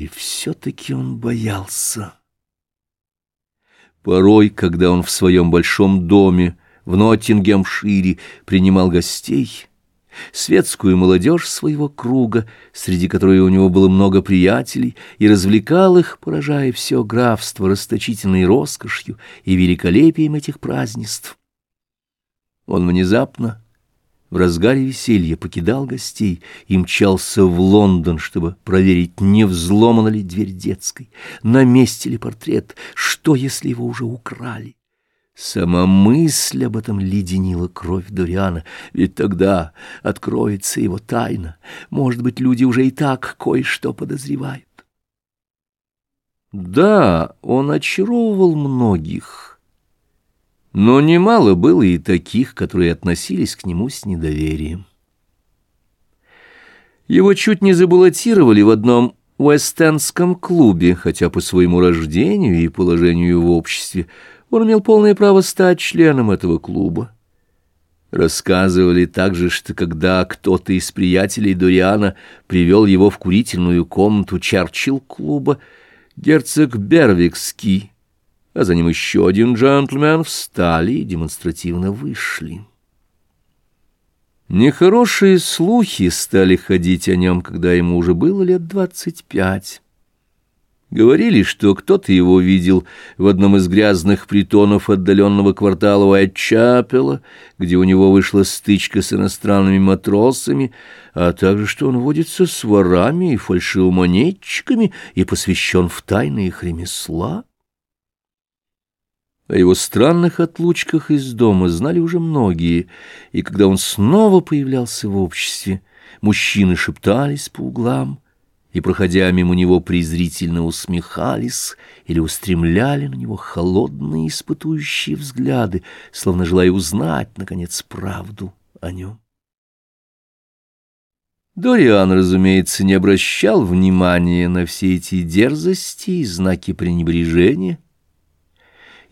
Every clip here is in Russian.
И все-таки он боялся. Порой, когда он в своем большом доме в Ноттингемшире принимал гостей, светскую молодежь своего круга, среди которой у него было много приятелей, и развлекал их, поражая все графство расточительной роскошью и великолепием этих празднеств. Он внезапно в разгаре веселья покидал гостей и мчался в Лондон, чтобы проверить, не взломана ли дверь детской, на месте ли портрет, что, если его уже украли. Сама мысль об этом леденила кровь Дориана, ведь тогда откроется его тайна. Может быть, люди уже и так кое-что подозревают. Да, он очаровывал многих, но немало было и таких, которые относились к нему с недоверием. Его чуть не забаллотировали в одном Уэстенском клубе, хотя по своему рождению и положению в обществе он имел полное право стать членом этого клуба. Рассказывали также, что когда кто-то из приятелей Дориана привел его в курительную комнату Черчилл-клуба, герцог Бервикский а за ним еще один джентльмен, встали и демонстративно вышли. Нехорошие слухи стали ходить о нем, когда ему уже было лет двадцать пять. Говорили, что кто-то его видел в одном из грязных притонов отдаленного квартала Уайтчапела, где у него вышла стычка с иностранными матросами, а также что он водится с ворами и фальшивомонетчиками и посвящен в тайны их ремесла. О его странных отлучках из дома знали уже многие, и когда он снова появлялся в обществе, мужчины шептались по углам и, проходя мимо него, презрительно усмехались или устремляли на него холодные испытующие взгляды, словно желая узнать, наконец, правду о нем. Дориан, разумеется, не обращал внимания на все эти дерзости и знаки пренебрежения,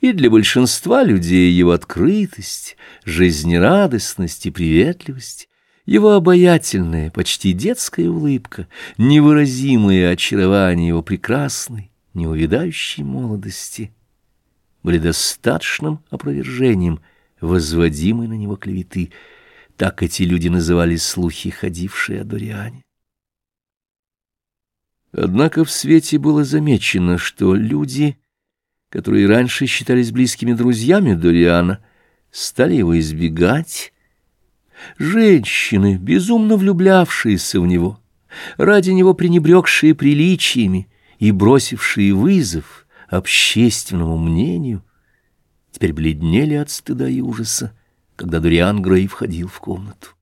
и для большинства людей его открытость, жизнерадостность и приветливость, его обаятельная, почти детская улыбка, невыразимое очарование его прекрасной, неувидающей молодости были достаточным опровержением возводимой на него клеветы. Так эти люди называли слухи, ходившие о Дориане. Однако в свете было замечено, что люди которые раньше считались близкими друзьями Дориана, стали его избегать. Женщины, безумно влюблявшиеся в него, ради него пренебрегшие приличиями и бросившие вызов общественному мнению, теперь бледнели от стыда и ужаса, когда Дориан Грей входил в комнату.